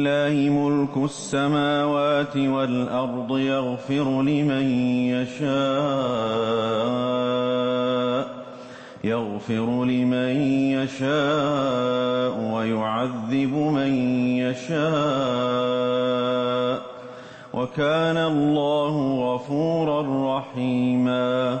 ولله ملك السماوات والأرض يغفر لمن يشاء يغفر لمن يشاء ويعذب من يشاء وكان الله غفورا رحيما.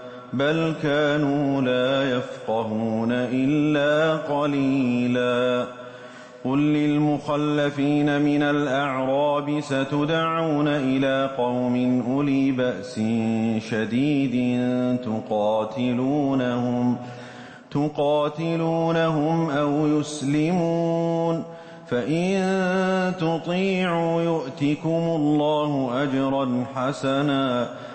بل كانوا لا يفقهون إلا قليلا. قل للمخلفين من الأعراب ستدعون إلى قوم أولي بأس شديد تقاتلونهم تقاتلونهم أو يسلمون. فإن تطيعوا يؤتكم الله أجرا حسنا.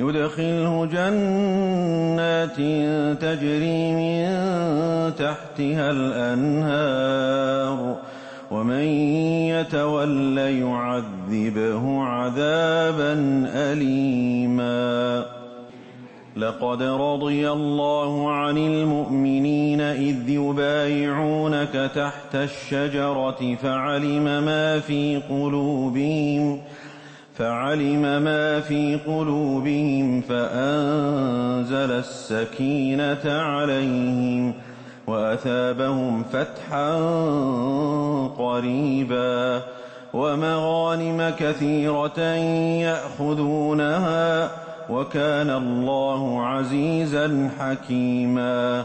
يدخله جنات تجري من تحتها الأنهار ومن يتول يعذبه عذابا أليما. لقد رضي الله عن المؤمنين إذ يبايعونك تحت الشجرة فعلم ما في قلوبهم ما في قلوبهم فأنزل السكينة عليهم وأثابهم فتحا قريبا ومغانم كثيرة يأخذونها وكان الله عزيزا حكيما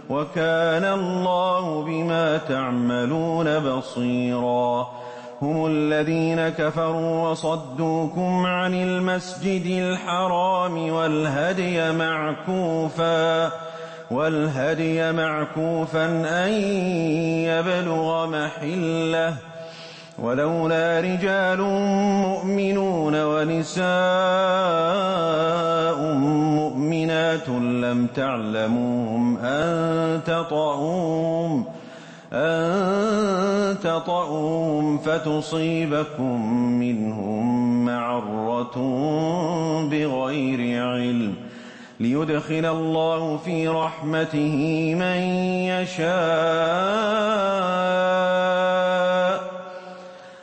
وكان الله بما تعملون بصيرا. هم الذين كفروا وصدوكم عن المسجد الحرام والهدي معكوفا والهدي معكوفا أن يبلغ محله ولولا رجال مؤمنون ونساء مؤمنات لم تعلموهم أن تطعوهم أن تطؤوهم فتصيبكم منهم معرة بغير علم. ليدخل الله في رحمته من يشاء.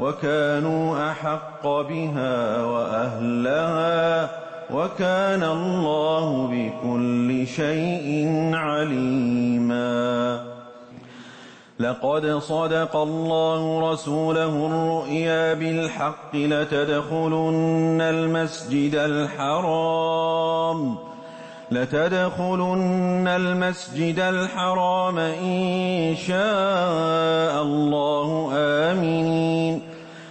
وكانوا أحق بها وأهلها وكان الله بكل شيء عليما. لقد صدق الله رسوله الرؤيا بالحق لتدخلن المسجد الحرام لتدخلن المسجد الحرام إن شاء الله آمنين.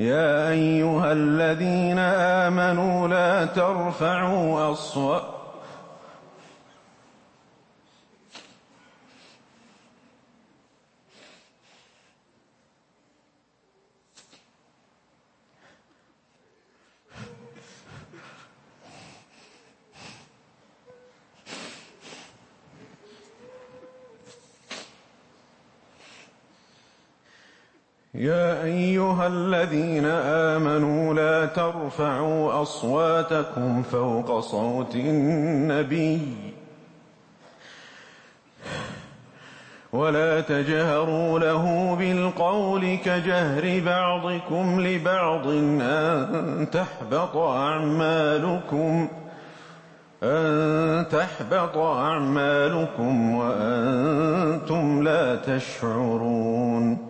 يا أيها الذين آمنوا لا ترفعوا أصواتكم يا أيها الذين آمنوا لا ترفعوا أصواتكم فوق صوت النبي ولا تجهروا له بالقول كجهر بعضكم لبعض أن تحبط أعمالكم أن تحبط أعمالكم وأنتم لا تشعرون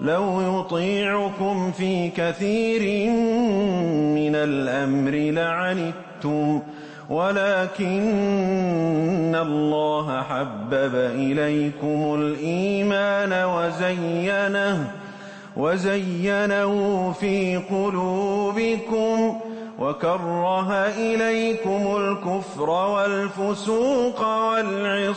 لو يطيعكم في كثير من الأمر لعنتم ولكن الله حبب إليكم الإيمان وزينه وزينه في قلوبكم وكره إليكم الكفر والفسوق والعصيان.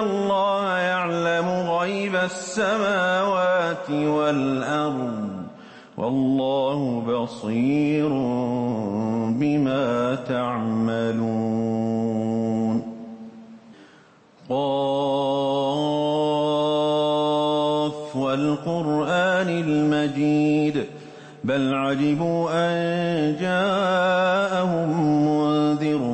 الله يعلم غيب السماوات والأرض والله بصير بما تعملون. قاف والقرآن المجيد بل عجبوا أن جاءهم منذر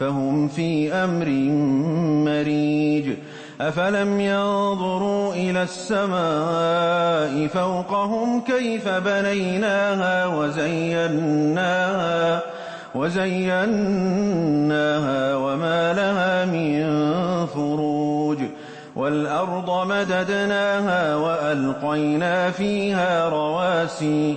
فهم في أمر مريج أفلم ينظروا إلى السماء فوقهم كيف بنيناها وزيناها وزيناها وما لها من فروج والأرض مددناها وألقينا فيها رواسي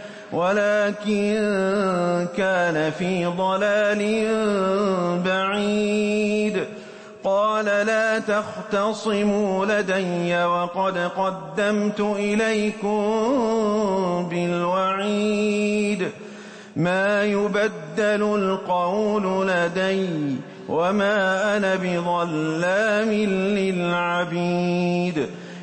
ولكن كان في ضلال بعيد. قال لا تختصموا لدي وقد قدمت إليكم بالوعيد. ما يبدل القول لدي وما أنا بظلام للعبيد.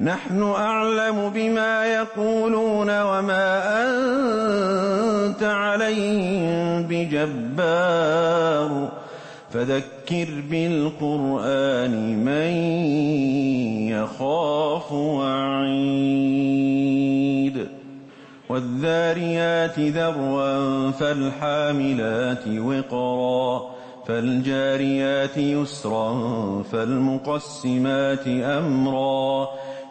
نحن أعلم بما يقولون وما أنت عليهم بجبار. فذكر بالقرآن من يخاف وعيد. والذاريات ذروا فالحاملات وقرا. فالجاريات يسرا فالمقسمات أمرا.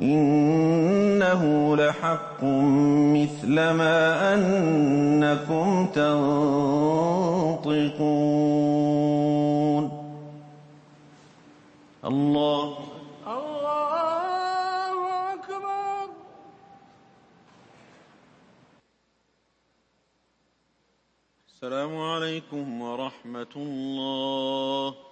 إنه لحق مثل ما أنكم تنطقون. الله الله السلام عليكم ورحمة الله.